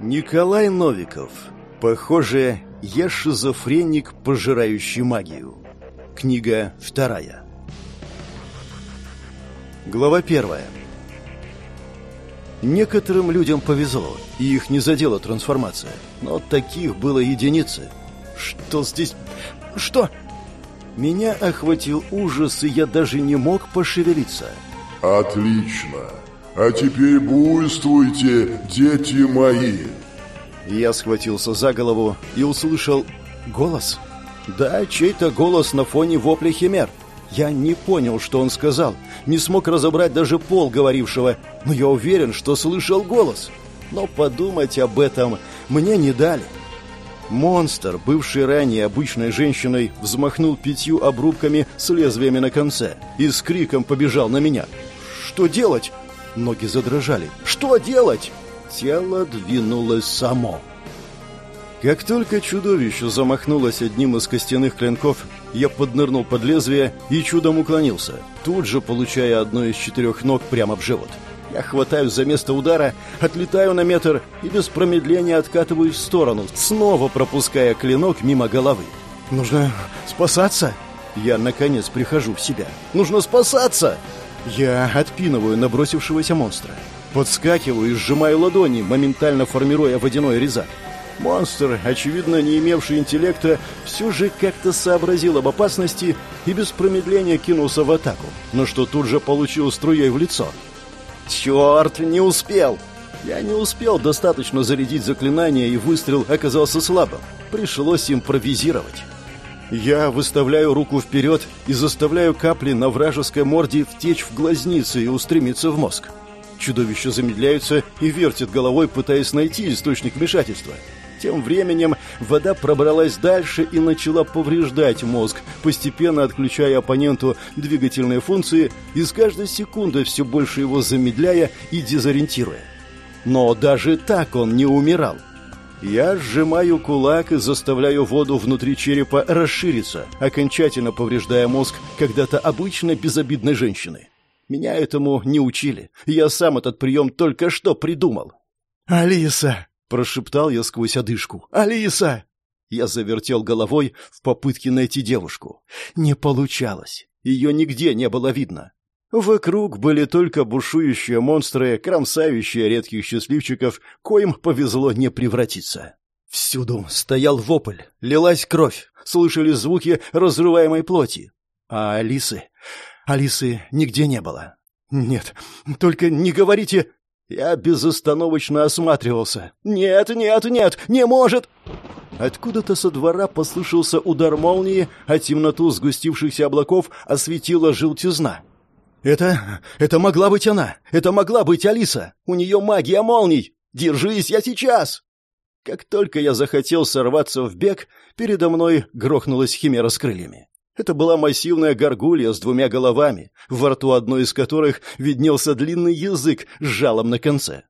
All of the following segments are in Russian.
Николай Новиков. Похоже, я шизофреник, пожирающий магию. Книга вторая. Глава первая. Некоторым людям повезло, и их не задела трансформация. Но таких было единицы. Что здесь... Что? Меня охватил ужас, и я даже не мог пошевелиться. Отлично. А теперь буйствуйте, дети мои. Я схватился за голову и услышал голос. Да, чей-то голос на фоне вопля химер. Я не понял, что он сказал, не смог разобрать даже пол говорившего, но я уверен, что слышал голос. Но подумать об этом мне не дали. Монстр, бывший ранее обычной женщиной, взмахнул пятью обрубками с лезвиями на конце и с криком побежал на меня. «Что делать?» Ноги задрожали. «Что делать?» Тело двинулось само. Как только чудовище замахнулось одним из костяных клинков, я поднырнул под лезвие и чудом уклонился, тут же получая одно из четырех ног прямо в живот. Я хватаюсь за место удара, отлетаю на метр и без промедления откатываюсь в сторону, снова пропуская клинок мимо головы. «Нужно спасаться?» Я, наконец, прихожу в себя. «Нужно спасаться!» Я отпинываю набросившегося монстра. Подскакиваю и сжимаю ладони, моментально формируя водяной резак. Монстр, очевидно не имевший интеллекта, все же как-то сообразил об опасности и без промедления кинулся в атаку, но что тут же получил струей в лицо. «Черт, не успел!» Я не успел достаточно зарядить заклинание, и выстрел оказался слабым. Пришлось импровизировать. Я выставляю руку вперед и заставляю капли на вражеской морде втечь в глазницы и устремиться в мозг. Чудовище замедляется и вертит головой, пытаясь найти источник вмешательства. Тем временем вода пробралась дальше и начала повреждать мозг, постепенно отключая оппоненту двигательные функции и с каждой секундой все больше его замедляя и дезориентируя. Но даже так он не умирал. Я сжимаю кулак и заставляю воду внутри черепа расшириться, окончательно повреждая мозг когда-то обычной безобидной женщины. Меня этому не учили. Я сам этот прием только что придумал. «Алиса!» – прошептал я сквозь одышку. «Алиса!» Я завертел головой в попытке найти девушку. Не получалось. Ее нигде не было видно. Вокруг были только бушующие монстры, кромсающие редких счастливчиков, коим повезло не превратиться. Всюду стоял вопль, лилась кровь, слышали звуки разрываемой плоти. А Алисы... Алисы нигде не было. Нет, только не говорите... Я безостановочно осматривался. «Нет, нет, нет, не может!» Откуда-то со двора послышался удар молнии, а темноту сгустившихся облаков осветила желтизна. «Это... это могла быть она! Это могла быть Алиса! У нее магия молний! Держись, я сейчас!» Как только я захотел сорваться в бег, передо мной грохнулась химера с крыльями. Это была массивная горгулья с двумя головами, во рту одной из которых виднелся длинный язык с жалом на конце.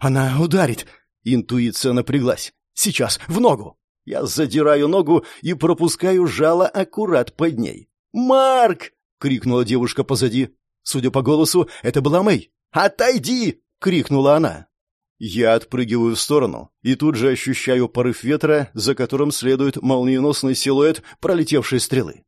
«Она ударит!» Интуиция напряглась. «Сейчас, в ногу!» Я задираю ногу и пропускаю жало аккурат под ней. «Марк!» — крикнула девушка позади. Судя по голосу, это была Мэй. «Отойди!» — крикнула она. Я отпрыгиваю в сторону и тут же ощущаю порыв ветра, за которым следует молниеносный силуэт пролетевшей стрелы.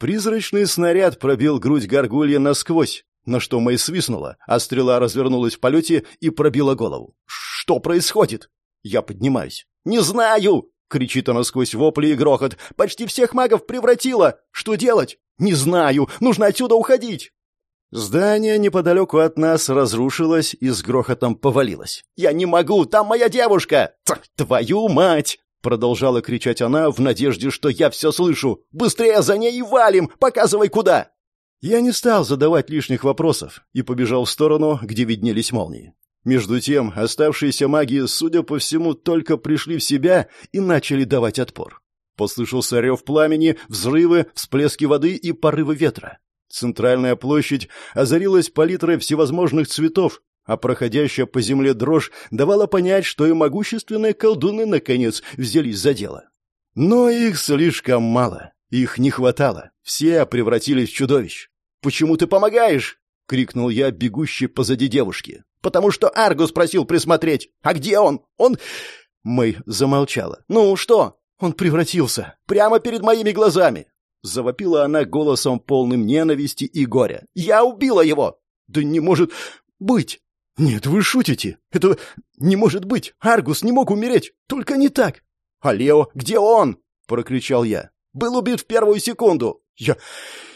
Призрачный снаряд пробил грудь горгулья насквозь, на что Мэй свистнула, а стрела развернулась в полете и пробила голову. «Что происходит?» Я поднимаюсь. «Не знаю!» — кричит она сквозь вопли и грохот. «Почти всех магов превратила! Что делать?» «Не знаю! Нужно отсюда уходить!» Здание неподалеку от нас разрушилось и с грохотом повалилось. «Я не могу! Там моя девушка! Твою мать!» Продолжала кричать она в надежде, что я все слышу. «Быстрее за ней и валим! Показывай, куда!» Я не стал задавать лишних вопросов и побежал в сторону, где виднелись молнии. Между тем, оставшиеся маги, судя по всему, только пришли в себя и начали давать отпор. Послышался рев пламени, взрывы, всплески воды и порывы ветра. Центральная площадь озарилась палитрой всевозможных цветов, а проходящая по земле дрожь давала понять, что и могущественные колдуны, наконец, взялись за дело. Но их слишком мало, их не хватало, все превратились в чудовищ. «Почему ты помогаешь?» — крикнул я, бегущий позади девушки. «Потому что Аргус просил присмотреть. А где он? Он...» Мэй замолчала. «Ну, что?» «Он превратился. Прямо перед моими глазами!» Завопила она голосом полным ненависти и горя. «Я убила его!» «Да не может быть!» «Нет, вы шутите! Это не может быть! Аргус не мог умереть! Только не так!» «А Лео, где он?» — прокричал я. «Был убит в первую секунду!» «Я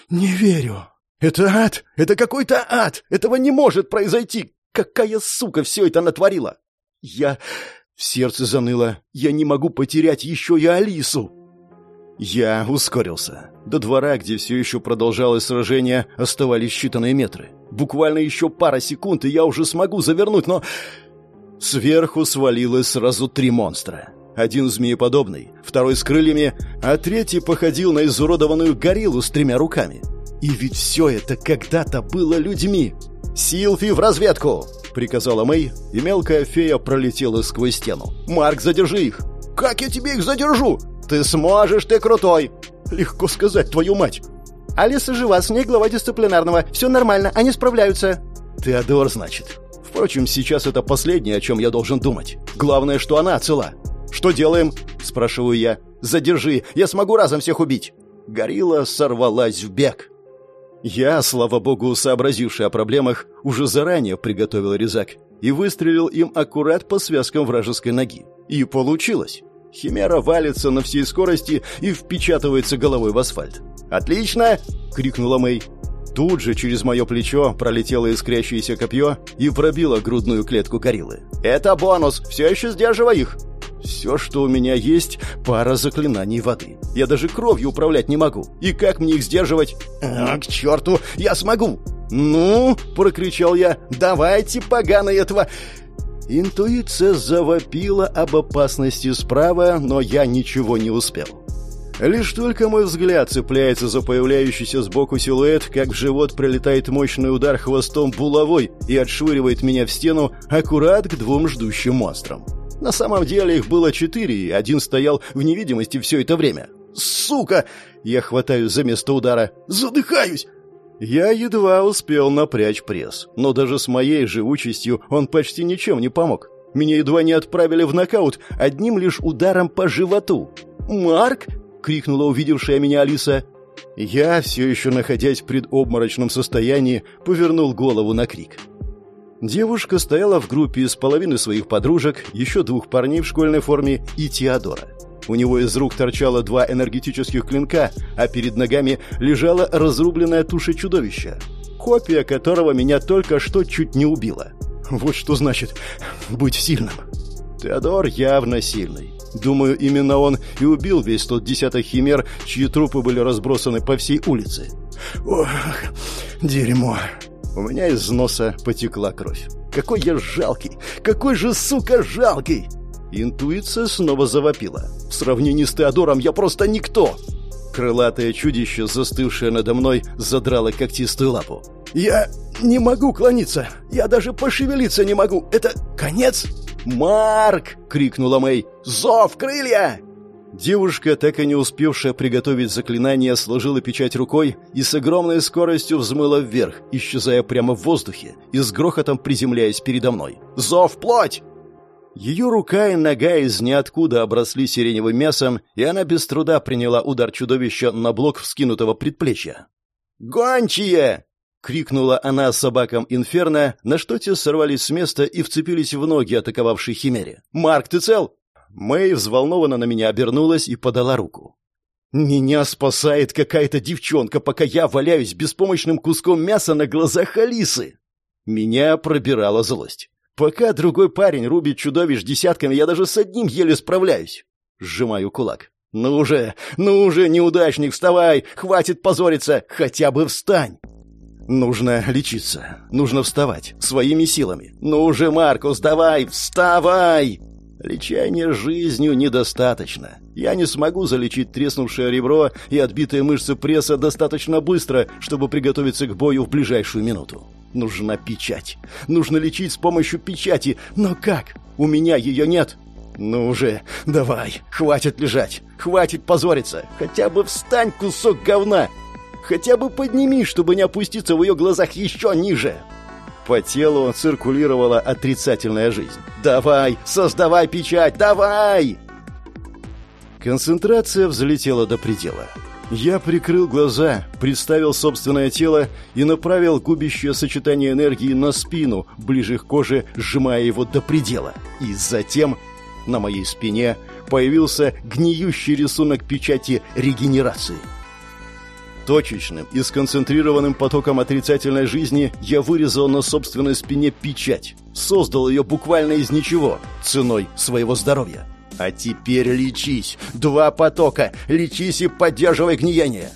не верю! Это ад! Это какой-то ад! Этого не может произойти! Какая сука все это натворила!» «Я...» В сердце заныло. «Я не могу потерять еще и Алису!» Я ускорился. До двора, где все еще продолжалось сражение, оставались считанные метры. Буквально еще пара секунд, и я уже смогу завернуть, но... Сверху свалилось сразу три монстра. Один змееподобный, второй с крыльями, а третий походил на изуродованную гориллу с тремя руками. И ведь все это когда-то было людьми. «Силфи в разведку!» — приказала Мэй, и мелкая фея пролетела сквозь стену. «Марк, задержи их!» «Как я тебе их задержу?» «Ты сможешь, ты крутой!» «Легко сказать, твою мать!» Алиса жива, с ней глава дисциплинарного. Все нормально, они справляются. Теодор, значит. Впрочем, сейчас это последнее, о чем я должен думать. Главное, что она цела. Что делаем? Спрашиваю я. Задержи, я смогу разом всех убить. Горилла сорвалась в бег. Я, слава богу, сообразивший о проблемах, уже заранее приготовил резак и выстрелил им аккурат по связкам вражеской ноги. И получилось. Химера валится на всей скорости и впечатывается головой в асфальт. «Отлично!» — крикнула Мэй. Тут же через мое плечо пролетело искрящееся копье и пробило грудную клетку гориллы. «Это бонус! Все еще сдерживай их!» «Все, что у меня есть, пара заклинаний воды. Я даже кровью управлять не могу. И как мне их сдерживать?» «А, «К черту! Я смогу!» «Ну!» — прокричал я. «Давайте, поганые этого...» Интуиция завопила об опасности справа, но я ничего не успел. Лишь только мой взгляд цепляется за появляющийся сбоку силуэт, как в живот прилетает мощный удар хвостом булавой и отшвыривает меня в стену аккурат к двум ждущим монстрам. На самом деле их было четыре, и один стоял в невидимости все это время. «Сука!» Я хватаю за место удара. «Задыхаюсь!» Я едва успел напрячь пресс, но даже с моей живучестью он почти ничем не помог. Меня едва не отправили в нокаут одним лишь ударом по животу. «Марк!» — крикнула увидевшая меня Алиса. Я, все еще находясь в предобморочном состоянии, повернул голову на крик. Девушка стояла в группе из половины своих подружек, еще двух парней в школьной форме и Теодора. У него из рук торчало два энергетических клинка, а перед ногами лежала разрубленная туша чудовища, копия которого меня только что чуть не убила. Вот что значит быть сильным. Теодор явно сильный. Думаю, именно он и убил весь тот десяток химер, чьи трупы были разбросаны по всей улице. Ох, дерьмо. У меня из носа потекла кровь. Какой я жалкий! Какой же, сука, жалкий! Интуиция снова завопила. В сравнении с Теодором я просто никто. Крылатое чудище, застывшее надо мной, задрало когтистую лапу. «Я не могу клониться! Я даже пошевелиться не могу! Это конец?» «Марк!» — крикнула Мэй. «Зов, крылья!» Девушка, так и не успевшая приготовить заклинание, сложила печать рукой и с огромной скоростью взмыла вверх, исчезая прямо в воздухе и с грохотом приземляясь передо мной. «Зов, плоть!» Ее рука и нога из ниоткуда обросли сиреневым мясом, и она без труда приняла удар чудовища на блок вскинутого предплечья. «Гончие!» — крикнула она собакам Инферно, на что те сорвались с места и вцепились в ноги атаковавшей Химере. «Марк, ты цел?» Мэй взволнованно на меня обернулась и подала руку. «Меня спасает какая-то девчонка, пока я валяюсь беспомощным куском мяса на глазах Алисы!» Меня пробирала злость. Пока другой парень рубит чудовищ десятками, я даже с одним еле справляюсь. Сжимаю кулак. Ну уже, ну уже, неудачник, вставай! Хватит позориться! Хотя бы встань! Нужно лечиться. Нужно вставать. Своими силами. Ну уже, Маркус, давай! Вставай! Лечения жизнью недостаточно. Я не смогу залечить треснувшее ребро и отбитые мышцы пресса достаточно быстро, чтобы приготовиться к бою в ближайшую минуту. Нужна печать. Нужно лечить с помощью печати. Но как? У меня ее нет. Ну уже, давай, хватит лежать. Хватит позориться. Хотя бы встань, кусок говна. Хотя бы подними, чтобы не опуститься в ее глазах еще ниже. По телу циркулировала отрицательная жизнь. «Давай, создавай печать, давай!» Концентрация взлетела до предела. Я прикрыл глаза, представил собственное тело и направил губящее сочетание энергии на спину, ближе к коже, сжимая его до предела. И затем на моей спине появился гниющий рисунок печати регенерации. Точечным и сконцентрированным потоком отрицательной жизни я вырезал на собственной спине печать. Создал ее буквально из ничего, ценой своего здоровья. А теперь лечись. Два потока. Лечись и поддерживай гниение.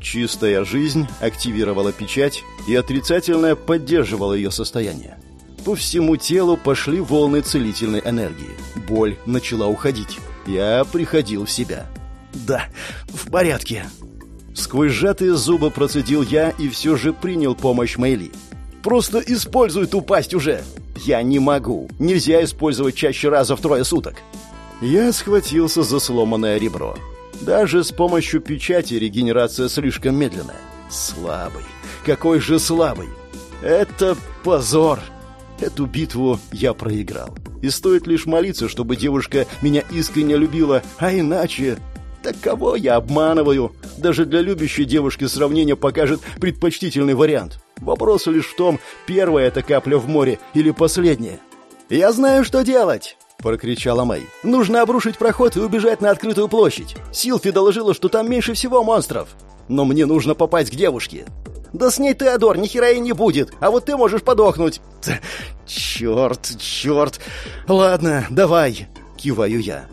Чистая жизнь активировала печать, и отрицательная поддерживала ее состояние. По всему телу пошли волны целительной энергии. Боль начала уходить. Я приходил в себя. «Да, в порядке». Сквозь сжатые зубы процедил я и все же принял помощь Мэйли. «Просто используй ту пасть уже!» «Я не могу. Нельзя использовать чаще раза в трое суток». Я схватился за сломанное ребро. Даже с помощью печати регенерация слишком медленная. Слабый. Какой же слабый. Это позор. Эту битву я проиграл. И стоит лишь молиться, чтобы девушка меня искренне любила, а иначе... Так кого я обманываю? Даже для любящей девушки сравнение покажет предпочтительный вариант. Вопрос лишь в том, первая это капля в море или последняя. «Я знаю, что делать!» — прокричала Мэй. «Нужно обрушить проход и убежать на открытую площадь. Силфи доложила, что там меньше всего монстров. Но мне нужно попасть к девушке. Да с ней Теодор ни хера и не будет, а вот ты можешь подохнуть. Черт, черт. Ладно, давай, киваю я.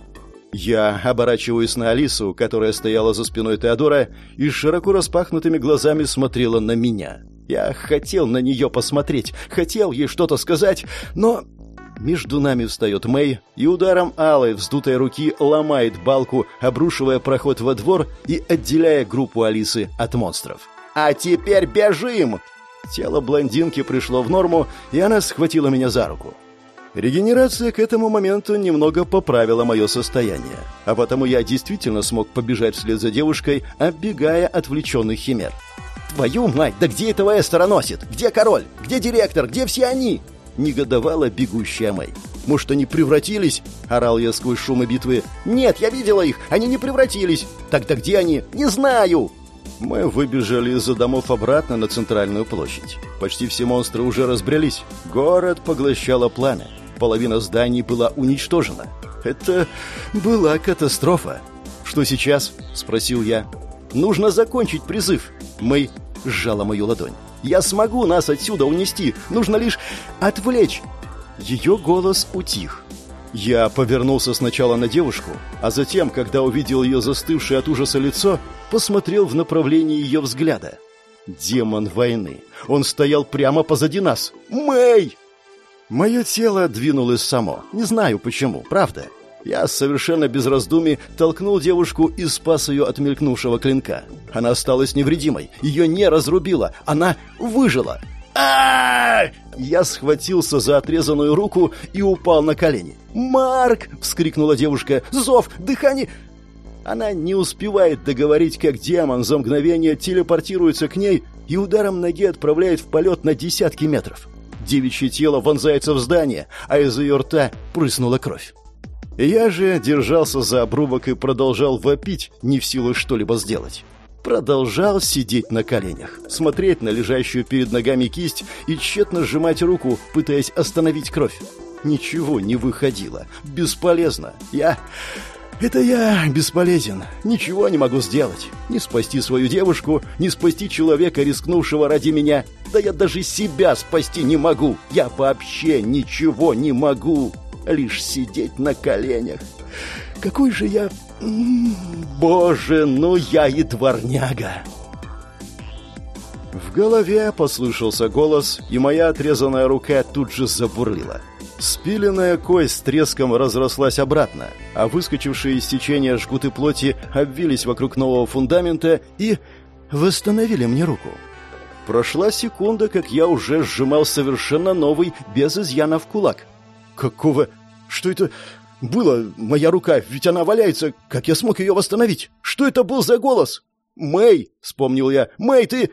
Я оборачиваюсь на Алису, которая стояла за спиной Теодора и широко распахнутыми глазами смотрела на меня. Я хотел на нее посмотреть, хотел ей что-то сказать, но... Между нами встает Мэй и ударом алой вздутой руки ломает балку, обрушивая проход во двор и отделяя группу Алисы от монстров. «А теперь бежим!» Тело блондинки пришло в норму, и она схватила меня за руку. Регенерация к этому моменту немного поправила мое состояние, а потому я действительно смог побежать вслед за девушкой, оббегая отвлеченных химер. «Твою мать, да где этого Эстера носит? Где король? Где директор? Где все они?» Негодовала бегущая Мэй. «Может, они превратились?» – орал я сквозь шумы битвы. «Нет, я видела их, они не превратились. Тогда где они? Не знаю!» Мы выбежали из-за домов обратно на центральную площадь. Почти все монстры уже разбрелись. Город поглощало пламя. Половина зданий была уничтожена. Это была катастрофа. «Что сейчас?» – спросил я. «Нужно закончить призыв». Мэй сжала мою ладонь. «Я смогу нас отсюда унести. Нужно лишь отвлечь». Ее голос утих. Я повернулся сначала на девушку, а затем, когда увидел ее застывшее от ужаса лицо, посмотрел в направлении ее взгляда. Демон войны. Он стоял прямо позади нас. «Мэй!» Мое тело двинулось само. Не знаю почему, правда. Я совершенно без раздумий толкнул девушку и спас ее от мелькнувшего клинка. Она осталась невредимой. Ее не разрубило. Она выжила. а Я схватился за отрезанную руку и упал на колени. «Марк!» — вскрикнула девушка. «Зов! Дыхание!» Она не успевает договорить, как демон за мгновение телепортируется к ней и ударом ноги отправляет в полет на десятки метров. Девичье тело вонзается в здание, а из ее рта прыснула кровь. Я же держался за обрубок и продолжал вопить, не в силу что-либо сделать. Продолжал сидеть на коленях, смотреть на лежащую перед ногами кисть и тщетно сжимать руку, пытаясь остановить кровь. Ничего не выходило. Бесполезно. Я... Это я бесполезен. Ничего не могу сделать. Не спасти свою девушку, не спасти человека, рискнувшего ради меня. Да я даже себя спасти не могу. Я вообще ничего не могу. Лишь сидеть на коленях. Какой же я... Боже, ну я и дворняга. В голове послышался голос, и моя отрезанная рука тут же забурлила. Спиленная кость с треском разрослась обратно, а выскочившие из течения жгуты плоти обвились вокруг нового фундамента и восстановили мне руку. Прошла секунда, как я уже сжимал совершенно новый, без изъяна в кулак. Какого... Что это было? Моя рука, ведь она валяется. Как я смог ее восстановить? Что это был за голос? Мэй!» — вспомнил я. «Мэй, ты...»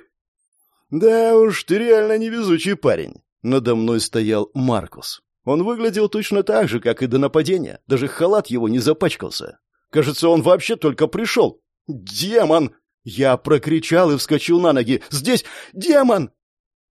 «Да уж, ты реально невезучий парень». Надо мной стоял Маркус. Он выглядел точно так же, как и до нападения. Даже халат его не запачкался. Кажется, он вообще только пришел. «Демон!» Я прокричал и вскочил на ноги. «Здесь демон!»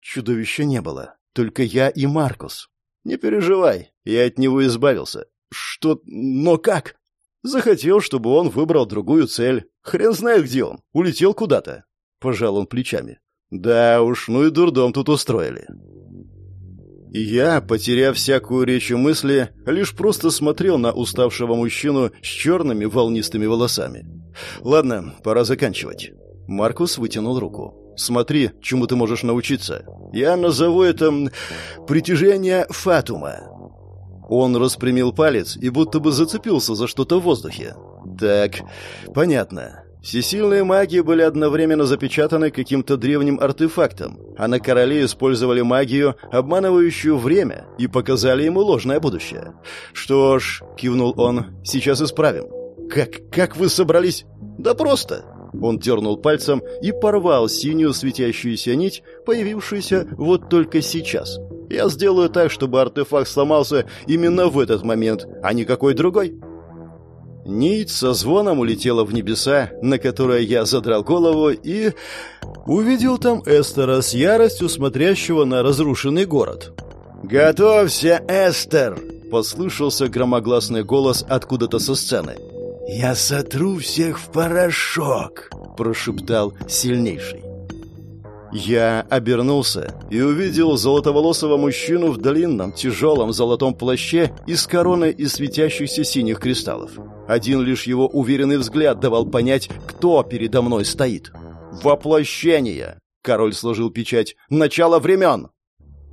Чудовища не было. Только я и Маркус. «Не переживай, я от него избавился». «Что? Но как?» «Захотел, чтобы он выбрал другую цель. Хрен знает, где он. Улетел куда-то». Пожал он плечами. «Да уж, ну и дурдом тут устроили». Я, потеряв всякую речь и мысли, лишь просто смотрел на уставшего мужчину с черными волнистыми волосами. «Ладно, пора заканчивать». Маркус вытянул руку. «Смотри, чему ты можешь научиться. Я назову это притяжение Фатума». Он распрямил палец и будто бы зацепился за что-то в воздухе. «Так, понятно. Всесильные маги были одновременно запечатаны каким-то древним артефактом, а на короле использовали магию, обманывающую время, и показали ему ложное будущее. «Что ж», — кивнул он, — «сейчас исправим». «Как, как вы собрались?» «Да просто». Он дернул пальцем и порвал синюю светящуюся нить, появившуюся вот только сейчас. «Я сделаю так, чтобы артефакт сломался именно в этот момент, а не какой другой». Нить со звоном улетела в небеса, на которое я задрал голову и... увидел там Эстера с яростью смотрящего на разрушенный город. «Готовься, Эстер!» — послышался громогласный голос откуда-то со сцены. «Я сотру всех в порошок!» — прошептал сильнейший. Я обернулся и увидел золотоволосого мужчину в длинном, тяжелом золотом плаще и с короной из светящихся синих кристаллов. Один лишь его уверенный взгляд давал понять, кто передо мной стоит. «Воплощение!» — король сложил печать. «Начало времен!»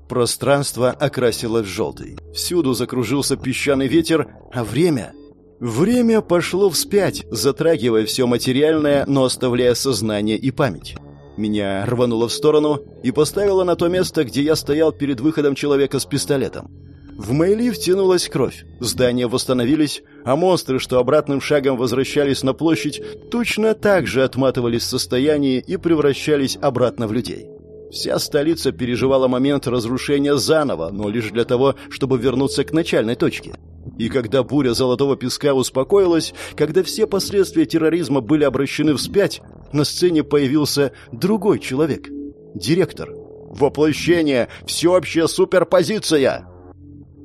Пространство окрасилось в желтый. Всюду закружился песчаный ветер, а время... Время пошло вспять, затрагивая все материальное, но оставляя сознание и память. Меня рвануло в сторону и поставило на то место, где я стоял перед выходом человека с пистолетом. В Мэйли втянулась кровь, здания восстановились, а монстры, что обратным шагом возвращались на площадь, точно так же отматывались в состоянии и превращались обратно в людей. Вся столица переживала момент разрушения заново, но лишь для того, чтобы вернуться к начальной точке. И когда буря золотого песка успокоилась, когда все последствия терроризма были обращены вспять, на сцене появился другой человек. Директор. Воплощение! Всеобщая суперпозиция!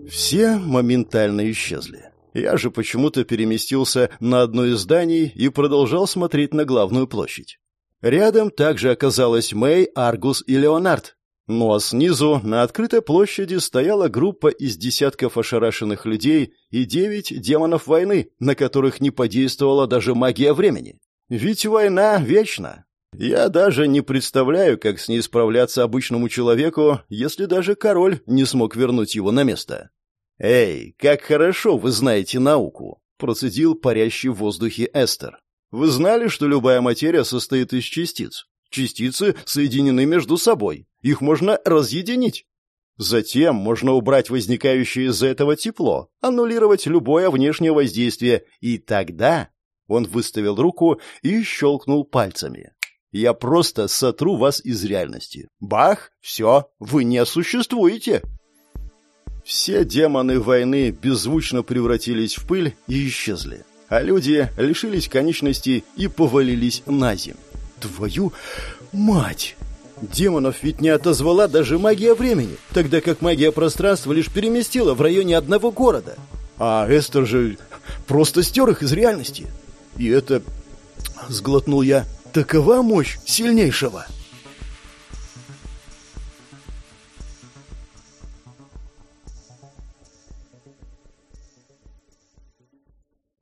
Все моментально исчезли. Я же почему-то переместился на одно из зданий и продолжал смотреть на главную площадь. Рядом также оказалась Мэй, Аргус и Леонард. Ну а снизу, на открытой площади, стояла группа из десятков ошарашенных людей и девять демонов войны, на которых не подействовала даже магия времени. Ведь война вечна. Я даже не представляю, как с ней справляться обычному человеку, если даже король не смог вернуть его на место. «Эй, как хорошо вы знаете науку!» — процедил парящий в воздухе Эстер. «Вы знали, что любая материя состоит из частиц? Частицы соединены между собой. Их можно разъединить. Затем можно убрать возникающее из-за этого тепло, аннулировать любое внешнее воздействие, и тогда он выставил руку и щелкнул пальцами. «Я просто сотру вас из реальности. Бах! Все! Вы не существуете!» Все демоны войны беззвучно превратились в пыль и исчезли, а люди лишились конечностей и повалились на землю. «Твою мать!» Демонов ведь не отозвала даже магия времени, тогда как магия пространства лишь переместила в районе одного города. А Эстер же просто стер их из реальности. И это... Сглотнул я. Такова мощь сильнейшего.